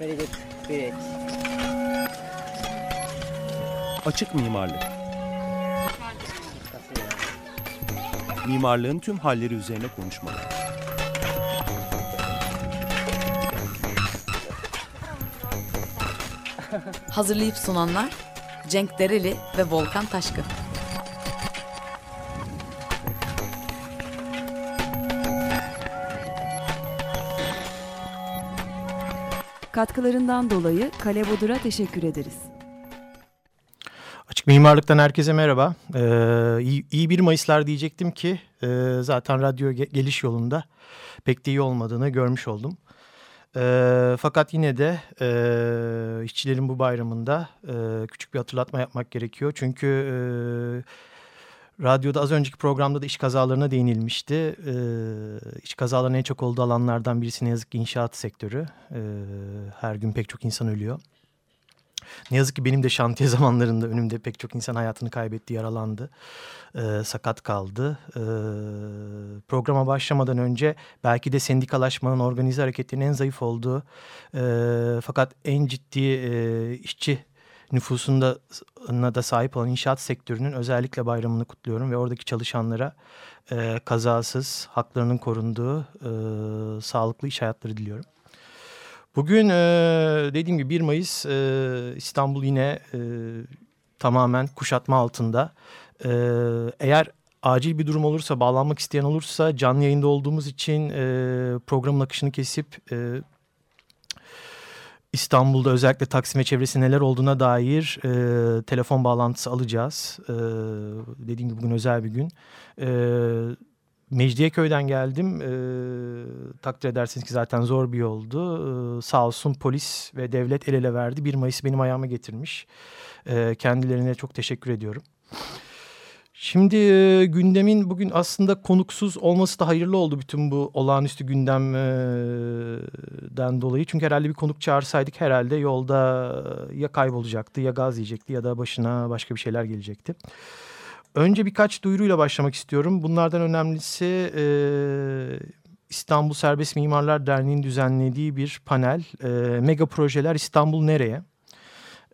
Very good. Great. Açık mimarlık. Mimarlığın tüm halleri üzerine konuşmalar. Hazırlayıp sunanlar Cenk Dereli ve Volkan Taşkın. Katkılarından dolayı Kale Bodur'a teşekkür ederiz. Açık Mimarlık'tan herkese merhaba. Ee, iyi, iyi bir Mayıslar diyecektim ki e, zaten radyo ge geliş yolunda pek de iyi olmadığını görmüş oldum. E, fakat yine de e, işçilerin bu bayramında e, küçük bir hatırlatma yapmak gerekiyor. Çünkü e, radyoda az önceki programda da iş kazalarına değinilmişti. E, iş kazalarının en çok olduğu alanlardan birisi ne yazık ki inşaat sektörü. E, her gün pek çok insan ölüyor. Ne yazık ki benim de şantiye zamanlarında önümde pek çok insan hayatını kaybetti, yaralandı, e, sakat kaldı. E, programa başlamadan önce belki de sendikalaşmanın, organize hareketlerin en zayıf olduğu e, fakat en ciddi e, işçi nüfusunda da sahip olan inşaat sektörünün özellikle bayramını kutluyorum ve oradaki çalışanlara e, kazasız, haklarının korunduğu e, sağlıklı iş hayatları diliyorum. Bugün e, dediğim gibi 1 Mayıs e, İstanbul yine e, tamamen kuşatma altında. E, eğer acil bir durum olursa, bağlanmak isteyen olursa canlı yayında olduğumuz için e, programın akışını kesip... E, İstanbul'da özellikle Taksim ve çevresi neler olduğuna dair e, telefon bağlantısı alacağız. E, dediğim gibi bugün özel bir gün. E, Mecidiyeköy'den geldim. E, takdir edersiniz ki zaten zor bir yoldu. E, sağ olsun polis ve devlet el ele verdi. 1 Mayıs benim ayağıma getirmiş. E, kendilerine çok teşekkür ediyorum. Şimdi e, gündemin bugün aslında konuksuz olması da hayırlı oldu bütün bu olağanüstü gündemden dolayı. Çünkü herhalde bir konuk çağırsaydık herhalde yolda ya kaybolacaktı ya gaz yiyecekti ya da başına başka bir şeyler gelecekti. Önce birkaç duyuruyla başlamak istiyorum. Bunlardan önemlisi e, İstanbul Serbest Mimarlar Derneği'nin düzenlediği bir panel. E, Mega Projeler İstanbul Nereye?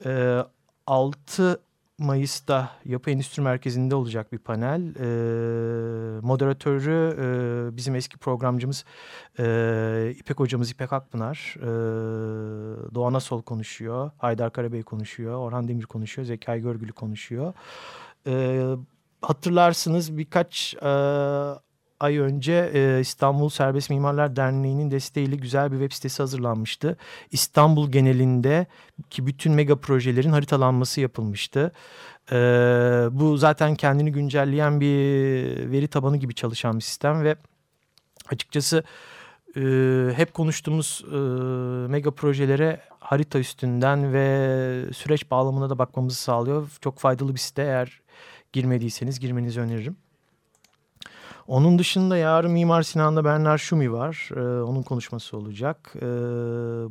E, 6 Mayıs'ta Yapı Endüstri Merkezi'nde olacak bir panel. E, moderatörü e, bizim eski programcımız e, İpek hocamız İpek Akpınar. E, Doğan Asol konuşuyor, Haydar Karabey konuşuyor, Orhan Demir konuşuyor, Zekai Görgülü konuşuyor. E, hatırlarsınız birkaç e, ay önce e, İstanbul Serbest Mimarlar Derneği'nin desteğiyle güzel bir web sitesi hazırlanmıştı. İstanbul genelinde ki bütün mega projelerin haritalanması yapılmıştı. E, bu zaten kendini güncelleyen bir veri tabanı gibi çalışan bir sistem ve açıkçası e, hep konuştuğumuz e, mega projelere harita üstünden ve süreç bağlamına da bakmamızı sağlıyor. Çok faydalı bir site eğer girmediyseniz girmenizi öneririm. Onun dışında yarın Mimar Sinan'da Bernard Şumi var. Ee, onun konuşması olacak. Ee,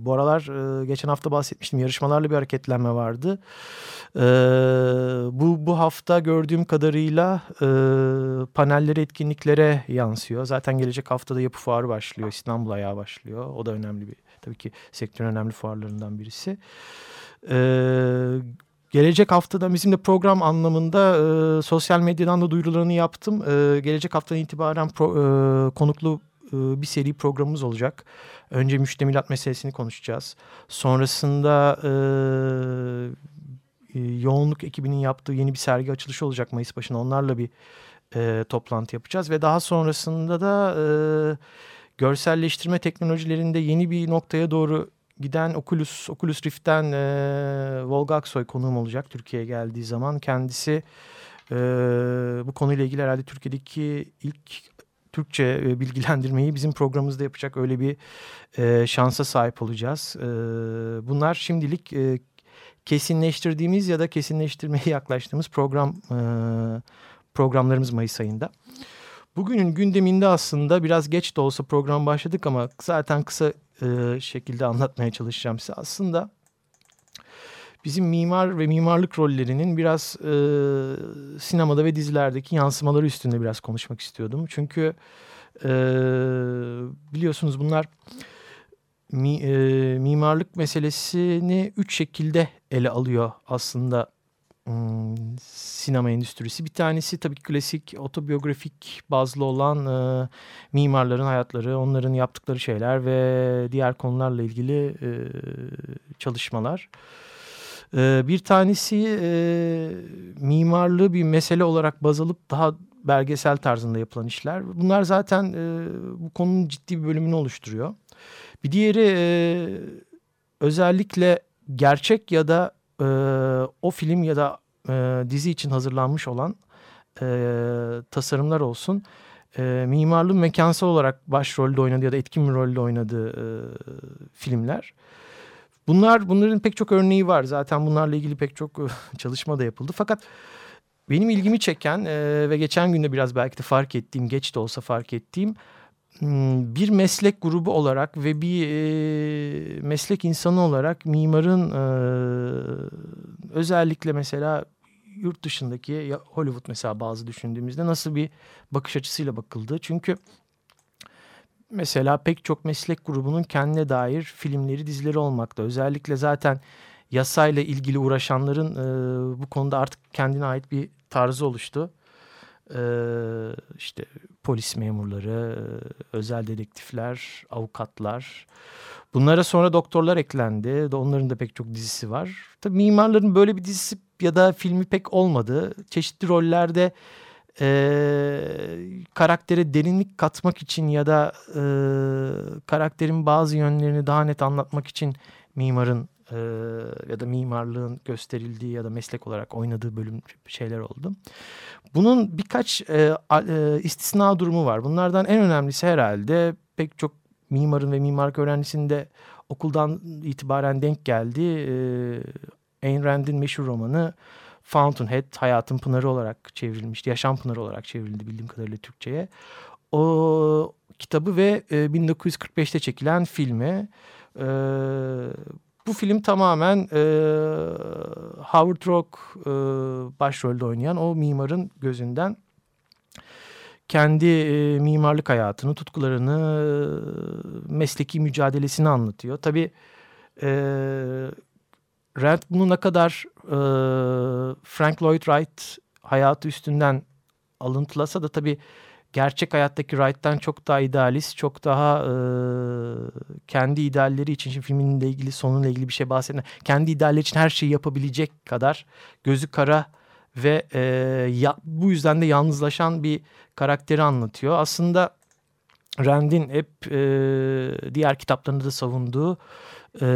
bu aralar e, geçen hafta bahsetmiştim yarışmalarla bir hareketlenme vardı. Ee, bu, bu hafta gördüğüm kadarıyla e, panelleri etkinliklere yansıyor. Zaten gelecek haftada yapı fuarı başlıyor. İstanbul ayağı başlıyor. O da önemli bir tabii ki sektörün önemli fuarlarından birisi. Ee, Gelecek haftada bizim de program anlamında e, sosyal medyadan da duyurularını yaptım. E, gelecek haftadan itibaren pro, e, konuklu e, bir seri programımız olacak. Önce müştemilat meselesini konuşacağız. Sonrasında e, e, yoğunluk ekibinin yaptığı yeni bir sergi açılışı olacak Mayıs başında. Onlarla bir e, toplantı yapacağız ve daha sonrasında da e, görselleştirme teknolojilerinde yeni bir noktaya doğru giden Oculus, Oculus Rift'ten e, Volga Aksoy konuğum olacak Türkiye'ye geldiği zaman. Kendisi e, bu konuyla ilgili herhalde Türkiye'deki ilk Türkçe e, bilgilendirmeyi bizim programımızda yapacak öyle bir e, şansa sahip olacağız. E, bunlar şimdilik e, kesinleştirdiğimiz ya da kesinleştirmeye yaklaştığımız program e, programlarımız Mayıs ayında. Bugünün gündeminde aslında biraz geç de olsa program başladık ama zaten kısa e, şekilde anlatmaya çalışacağım size. Aslında bizim mimar ve mimarlık rollerinin biraz e, sinemada ve dizilerdeki yansımaları üstünde biraz konuşmak istiyordum. Çünkü e, biliyorsunuz bunlar mi, e, mimarlık meselesini üç şekilde ele alıyor aslında sinema endüstrisi. Bir tanesi tabii klasik otobiyografik bazlı olan e, mimarların hayatları, onların yaptıkları şeyler ve diğer konularla ilgili e, çalışmalar. E, bir tanesi e, mimarlığı bir mesele olarak baz alıp daha belgesel tarzında yapılan işler. Bunlar zaten e, bu konunun ciddi bir bölümünü oluşturuyor. Bir diğeri e, özellikle gerçek ya da e, o film ya da e, dizi için hazırlanmış olan e, tasarımlar olsun. E, mimarlığın mekansal olarak başrolde oynadığı ya da etkin bir rolde oynadığı e, filmler. Bunlar bunların pek çok örneği var. Zaten bunlarla ilgili pek çok çalışma da yapıldı. Fakat benim ilgimi çeken e, ve geçen günde biraz belki de fark ettiğim, geç de olsa fark ettiğim bir meslek grubu olarak ve bir e, meslek insanı olarak mimarın e, özellikle mesela yurt dışındaki Hollywood mesela bazı düşündüğümüzde nasıl bir bakış açısıyla bakıldı. Çünkü mesela pek çok meslek grubunun kendine dair filmleri, dizileri olmakta. Özellikle zaten yasayla ilgili uğraşanların e, bu konuda artık kendine ait bir tarzı oluştu. Ee, işte polis memurları, özel dedektifler, avukatlar. Bunlara sonra doktorlar eklendi. Onların da pek çok dizisi var. Tabii mimarların böyle bir dizisi ya da filmi pek olmadı. Çeşitli rollerde e, karaktere derinlik katmak için ya da e, karakterin bazı yönlerini daha net anlatmak için mimarın e, ya da mimarlığın gösterildiği ya da meslek olarak oynadığı bölüm şeyler oldu. Bunun birkaç e, e, istisna durumu var. Bunlardan en önemlisi herhalde pek çok mimarın ve mimarlık öğrencisinde okuldan itibaren denk geldi. E, Ayn Rand'in meşhur romanı Fountainhead, Hayatın Pınarı olarak çevrilmişti. Yaşam Pınarı olarak çevrildi bildiğim kadarıyla Türkçe'ye. O kitabı ve e, 1945'te çekilen filmi. E, bu film tamamen e, Howard Rock e, başrolde oynayan o mimarın gözünden kendi e, mimarlık hayatını, tutkularını, e, mesleki mücadelesini anlatıyor. Tabii e, Rand bunu ne kadar e, Frank Lloyd Wright hayatı üstünden alıntılasa da tabii gerçek hayattaki Wright'tan çok daha idealist, çok daha e, kendi idealleri için, şimdi filminle ilgili sonuyla ilgili bir şey bahsetme. Kendi idealleri için her şeyi yapabilecek kadar gözü kara ve e, ya, bu yüzden de yalnızlaşan bir karakteri anlatıyor. Aslında Rand'in hep e, diğer kitaplarında da savunduğu e,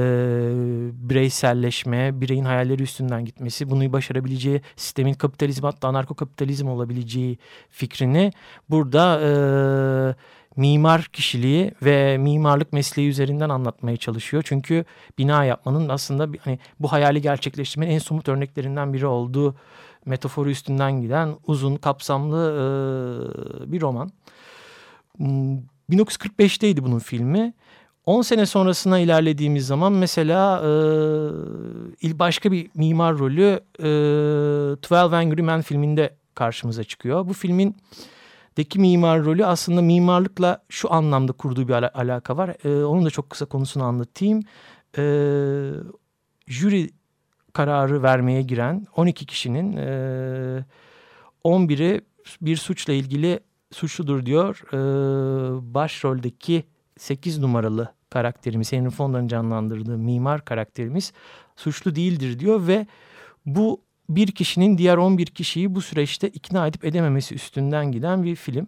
bireyselleşme, bireyin hayalleri üstünden gitmesi, bunu başarabileceği sistemin kapitalizm hatta anarko-kapitalizm olabileceği fikrini burada e, mimar kişiliği ve mimarlık mesleği üzerinden anlatmaya çalışıyor. Çünkü bina yapmanın aslında hani bu hayali gerçekleştirmenin en somut örneklerinden biri olduğu metaforu üstünden giden uzun, kapsamlı e, bir roman. 1945'teydi hmm, bunun filmi. 10 sene sonrasına ilerlediğimiz zaman mesela e, başka bir mimar rolü e, 12 Angry Men filminde karşımıza çıkıyor. Bu filmin deki mimar rolü aslında mimarlıkla şu anlamda kurduğu bir al alaka var. E, onun da çok kısa konusunu anlatayım. E, jüri kararı vermeye giren 12 kişinin e, 11'i bir suçla ilgili suçludur diyor. E, başroldeki 8 numaralı karakterimiz Henry Fonda'nın canlandırdığı mimar karakterimiz suçlu değildir diyor ve bu bir kişinin diğer 11 kişiyi bu süreçte ikna edip edememesi üstünden giden bir film.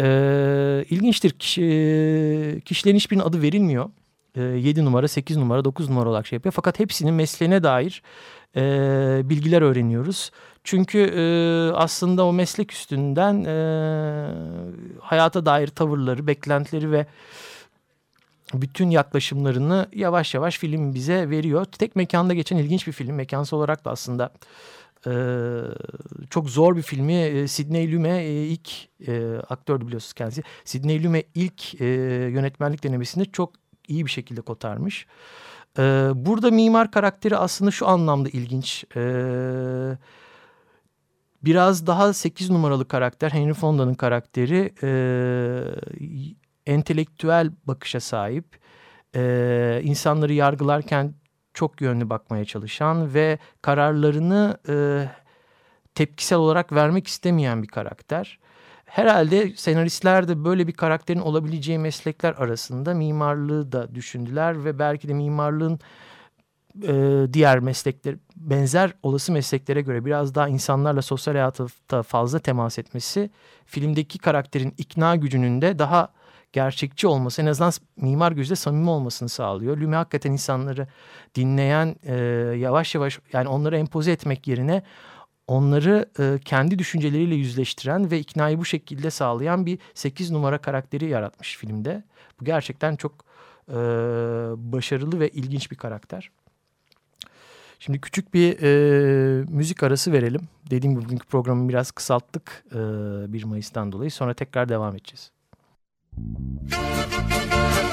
Ee, ilginçtir kişi, kişilerin hiçbirinin adı verilmiyor. Ee, 7 numara, 8 numara, 9 numara olarak şey yapıyor. Fakat hepsinin mesleğine dair e, bilgiler öğreniyoruz. Çünkü e, aslında o meslek üstünden e, hayata dair tavırları, beklentileri ve bütün yaklaşımlarını yavaş yavaş film bize veriyor. Tek mekanda geçen ilginç bir film. Mekansal olarak da aslında e, çok zor bir filmi. E, Sidney Lumet e, ilk e, aktördü biliyorsunuz kendisi. Sidney Lumet ilk e, yönetmenlik denemesinde çok iyi bir şekilde kotarmış. E, burada mimar karakteri aslında şu anlamda ilginç. E, biraz daha 8 numaralı karakter Henry Fonda'nın karakteri... E, entelektüel bakışa sahip, e, insanları yargılarken çok yönlü bakmaya çalışan ve kararlarını e, tepkisel olarak vermek istemeyen bir karakter. Herhalde senaristler de böyle bir karakterin olabileceği meslekler arasında mimarlığı da düşündüler ve belki de mimarlığın e, diğer meslekler benzer olası mesleklere göre biraz daha insanlarla sosyal hayata fazla temas etmesi filmdeki karakterin ikna gücünün de daha gerçekçi olması en azından mimar gözle samimi olmasını sağlıyor. Lüme hakikaten insanları dinleyen e, yavaş yavaş yani onları empoze etmek yerine onları e, kendi düşünceleriyle yüzleştiren ve iknayı bu şekilde sağlayan bir 8 numara karakteri yaratmış filmde. Bu gerçekten çok e, başarılı ve ilginç bir karakter. Şimdi küçük bir e, müzik arası verelim. Dediğim gibi bugünkü programı biraz kısalttık e, 1 Mayıs'tan dolayı. Sonra tekrar devam edeceğiz. フフフフ。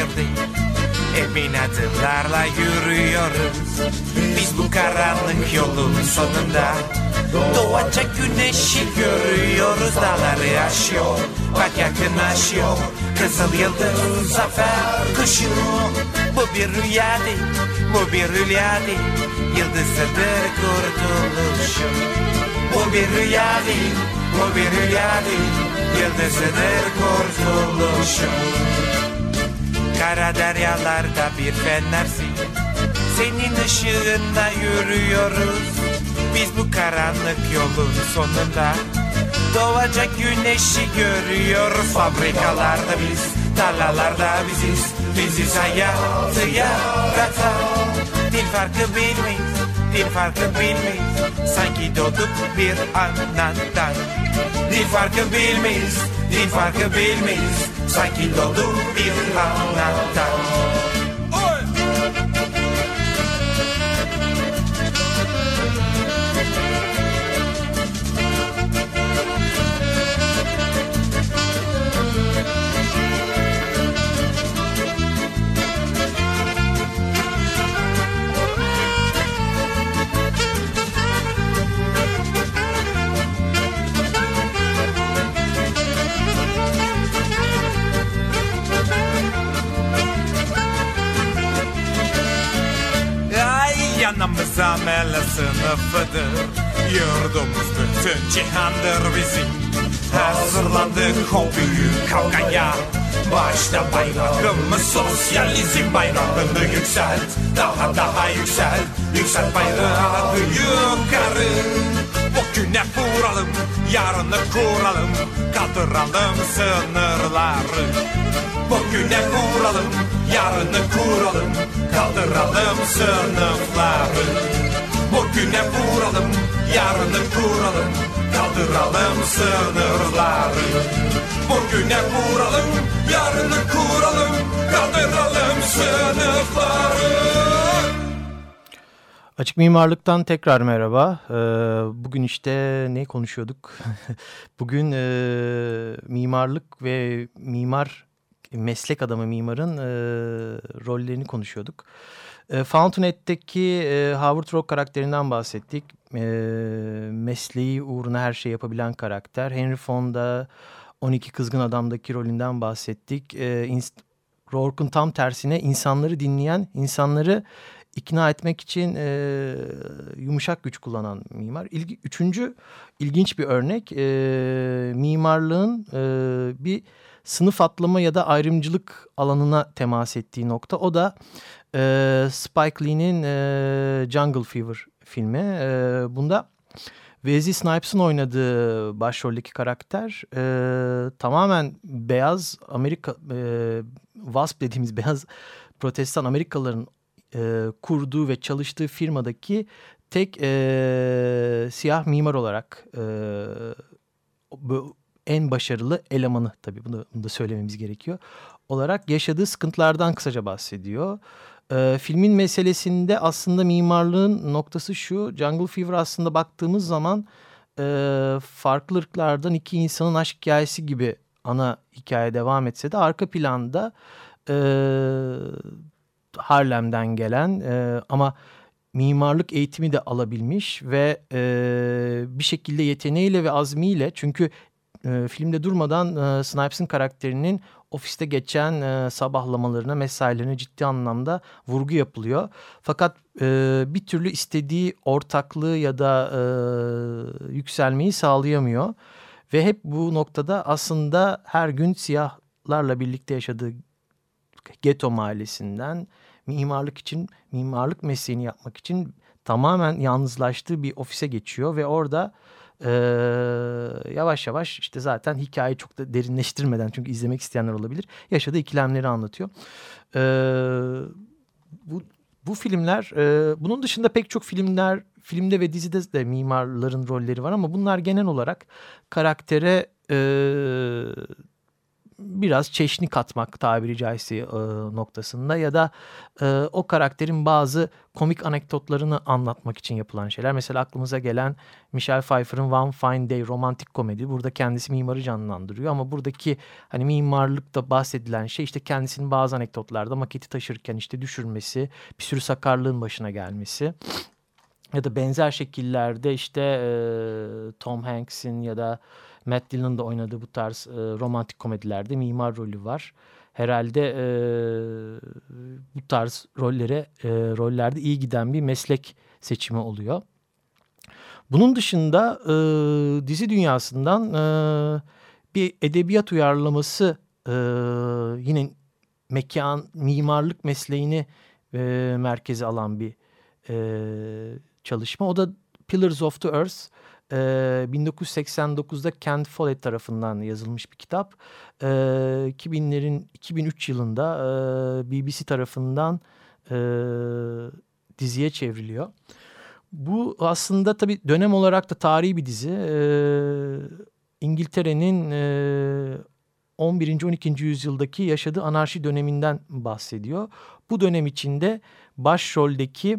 Girdi. Emin adımlarla yürüyoruz Biz bu karanlık yolun sonunda Doğacak güneşi görüyoruz. Dağları aşıyor Bak yakınlaşıyor. Kızıl yıldız zafer kuşu. Bu bir rüya değil Bu bir rüya değil. Yıldızıdır kurtuluşum Bu bir rüya değil Bu bir rüya değil. Yıldızıdır kurtuluşum Kara deryalarda bir fenersin. Senin ışığında yürüyoruz. Biz bu karanlık yolun sonunda Doğacak güneşi görüyoruz. Fabrikalarda biz, tarlalarda biziz. Biziz hayatı yaratan. Dil farkı bilmeyiz, dil farkı bilmeyiz Sanki doğduk bir andan Dil farkı bilmeyiz, dil farkı bilmeyiz Sanki doğduk bir andan Yanımız amel sınıfıdır. Yurdumuz bütün cihandır bizim. Hazırlandık o büyük kavgaya Başta bayrağımız sosyalizm bayrağını yükselt. Daha daha yükselt Yükselt bayrağı yukarı. Bugüne vuralım Yarını kuralım. Kaldıralım sınırları Bugüne vuralım Yarını kuralım. Kaldıralım sınıfları. Bugüne vuralım Yarını kuralım. Kaldıralım sınırları Bugüne vuralım Yarını kuralım. Kaldıralım sınıfları. Açık Mimarlık'tan tekrar merhaba. Ee, bugün işte ne konuşuyorduk? Bugün e, mimarlık ve mimar meslek adamı mimarın e, rollerini konuşuyorduk. E, Fountainhead'deki e, Howard Rock karakterinden bahsettik. E, mesleği uğruna her şey yapabilen karakter. Henry Fonda 12 Kızgın Adam'daki rolünden bahsettik. E, Rourke'un tam tersine insanları dinleyen, insanları ikna etmek için e, yumuşak güç kullanan mimar. İlgi, üçüncü ilginç bir örnek e, mimarlığın e, bir sınıf atlama ya da ayrımcılık alanına temas ettiği nokta. O da e, Spike Lee'nin e, Jungle Fever filmi. E, bunda Wesley Snipes'ın oynadığı başroldeki karakter e, tamamen beyaz Amerika e, WASP dediğimiz beyaz protestan Amerikalıların e, kurduğu ve çalıştığı firmadaki tek e, siyah mimar olarak e, bu en başarılı elemanı tabii bunu, bunu da söylememiz gerekiyor. Olarak yaşadığı sıkıntılardan kısaca bahsediyor. E, filmin meselesinde aslında mimarlığın noktası şu. Jungle Fever aslında baktığımız zaman e, farklı ırklardan iki insanın aşk hikayesi gibi ana hikaye devam etse de arka planda e, Harlem'den gelen e, ama mimarlık eğitimi de alabilmiş ve e, bir şekilde yeteneğiyle ve azmiyle çünkü e, filmde durmadan e, Snipes'ın karakterinin ofiste geçen e, sabahlamalarına, mesailerine ciddi anlamda vurgu yapılıyor. Fakat e, bir türlü istediği ortaklığı ya da e, yükselmeyi sağlayamıyor. Ve hep bu noktada aslında her gün siyahlarla birlikte yaşadığı Geto mahallesinden mimarlık için, mimarlık mesleğini yapmak için tamamen yalnızlaştığı bir ofise geçiyor ve orada e, yavaş yavaş işte zaten hikayeyi çok da derinleştirmeden çünkü izlemek isteyenler olabilir yaşadığı ikilemleri anlatıyor. E, bu, bu filmler e, bunun dışında pek çok filmler filmde ve dizide de mimarların rolleri var ama bunlar genel olarak karaktere e, biraz çeşni katmak tabiri caizse e, noktasında ya da e, o karakterin bazı komik anekdotlarını anlatmak için yapılan şeyler. Mesela aklımıza gelen Michelle Pfeiffer'ın One Fine Day romantik komedi. Burada kendisi mimarı canlandırıyor ama buradaki hani mimarlıkta bahsedilen şey işte kendisinin bazı anekdotlarda maketi taşırken işte düşürmesi, bir sürü sakarlığın başına gelmesi ya da benzer şekillerde işte e, Tom Hanks'in ya da Matt Dillon'ın da oynadığı bu tarz e, romantik komedilerde mimar rolü var. Herhalde e, bu tarz rollere e, rollerde iyi giden bir meslek seçimi oluyor. Bunun dışında e, dizi dünyasından e, bir edebiyat uyarlaması e, yine mekan mimarlık mesleğini e, merkeze alan bir e, çalışma. O da Pillars of the Earth. 1989'da Kent Follett tarafından yazılmış bir kitap. 2000'lerin 2003 yılında BBC tarafından diziye çevriliyor. Bu aslında tabii dönem olarak da tarihi bir dizi. İngiltere'nin 11. 12. yüzyıldaki yaşadığı anarşi döneminden bahsediyor. Bu dönem içinde başroldeki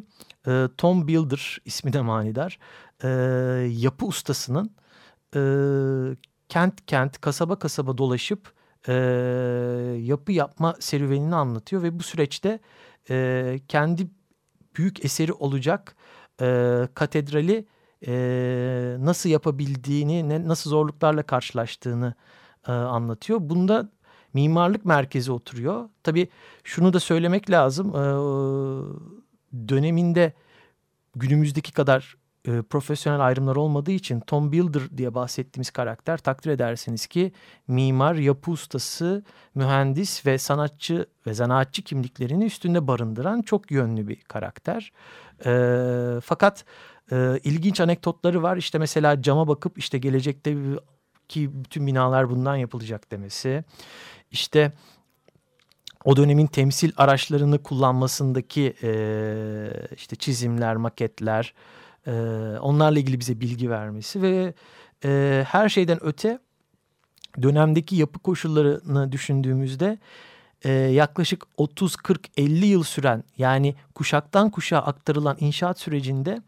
Tom Builder ismi de manidar e, yapı ustasının e, kent kent, kasaba kasaba dolaşıp e, yapı yapma serüvenini anlatıyor ve bu süreçte e, kendi büyük eseri olacak e, katedrali e, nasıl yapabildiğini, ne, nasıl zorluklarla karşılaştığını e, anlatıyor. Bunda mimarlık merkezi oturuyor. Tabii şunu da söylemek lazım. E, döneminde günümüzdeki kadar e, profesyonel ayrımlar olmadığı için Tom Builder diye bahsettiğimiz karakter takdir edersiniz ki mimar, yapı ustası, mühendis ve sanatçı ve zanaatçı kimliklerini üstünde barındıran çok yönlü bir karakter. E, fakat e, ilginç anekdotları var. İşte mesela cama bakıp işte gelecekte ki bütün binalar bundan yapılacak demesi. İşte o dönemin temsil araçlarını kullanmasındaki e, işte çizimler, maketler, e, onlarla ilgili bize bilgi vermesi ve e, her şeyden öte dönemdeki yapı koşullarını düşündüğümüzde e, yaklaşık 30-40-50 yıl süren yani kuşaktan kuşağa aktarılan inşaat sürecinde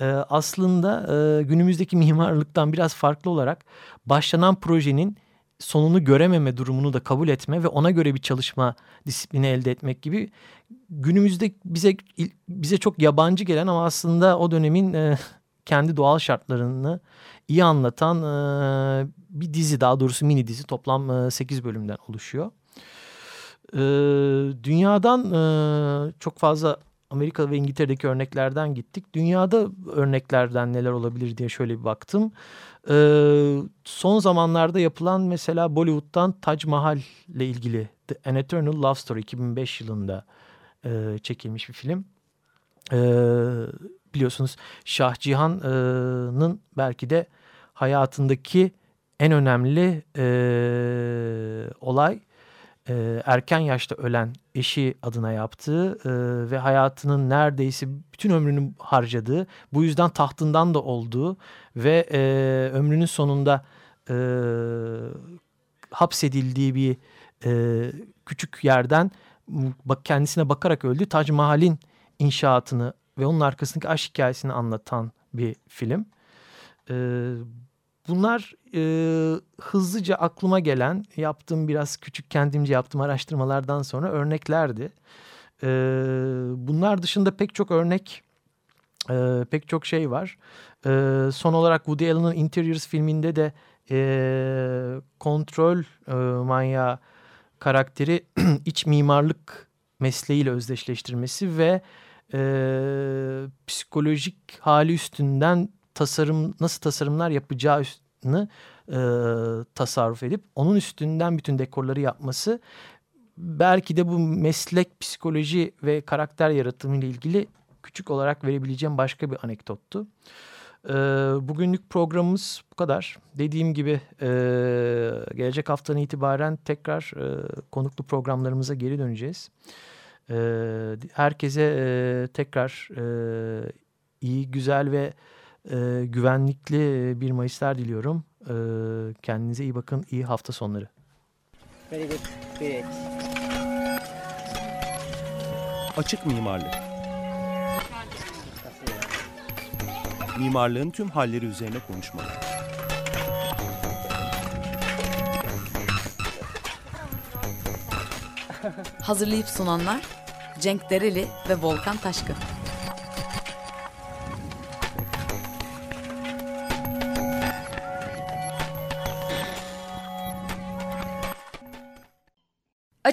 e, aslında e, günümüzdeki mimarlıktan biraz farklı olarak başlanan projenin sonunu görememe durumunu da kabul etme ve ona göre bir çalışma disiplini elde etmek gibi günümüzde bize bize çok yabancı gelen ama aslında o dönemin e, kendi doğal şartlarını iyi anlatan e, bir dizi daha doğrusu mini dizi toplam e, 8 bölümden oluşuyor. Dünyadan çok fazla Amerika ve İngiltere'deki örneklerden gittik. Dünyada örneklerden neler olabilir diye şöyle bir baktım. Ee, son zamanlarda yapılan mesela Bollywood'dan Taj Mahal ile ilgili The An Eternal Love Story 2005 yılında e, çekilmiş bir film. E, biliyorsunuz Şah Cihan'ın belki de hayatındaki en önemli e, olay e, erken yaşta ölen eşi adına yaptığı e, ve hayatının neredeyse bütün ömrünü harcadığı bu yüzden tahtından da olduğu ve e, ömrünün sonunda e, hapsedildiği bir e, küçük yerden kendisine bakarak öldü. Tac Mahal'in inşaatını ve onun arkasındaki aşk hikayesini anlatan bir film. E, bunlar e, hızlıca aklıma gelen yaptığım biraz küçük kendimce yaptığım araştırmalardan sonra örneklerdi. E, bunlar dışında pek çok örnek e, pek çok şey var. E, son olarak Woody Allen'ın Interiors filminde de e, kontrol e, manyağı karakteri iç mimarlık mesleğiyle özdeşleştirmesi ve e, psikolojik hali üstünden tasarım nasıl tasarımlar yapacağını e, tasarruf edip onun üstünden bütün dekorları yapması belki de bu meslek psikoloji ve karakter yaratımı ile ilgili küçük olarak verebileceğim başka bir anekdottu. E, bugünlük programımız bu kadar. Dediğim gibi e, gelecek haftanın itibaren tekrar e, konuklu programlarımıza geri döneceğiz. E, herkese e, tekrar e, iyi, güzel ve e, güvenlikli bir Mayıslar diliyorum. E, kendinize iyi bakın. İyi hafta sonları. Very good. Great. Açık mimarlık. Mimarlığın tüm halleri üzerine konuşmalar. Hazırlayıp sunanlar Cenk Dereli ve Volkan Taşkın.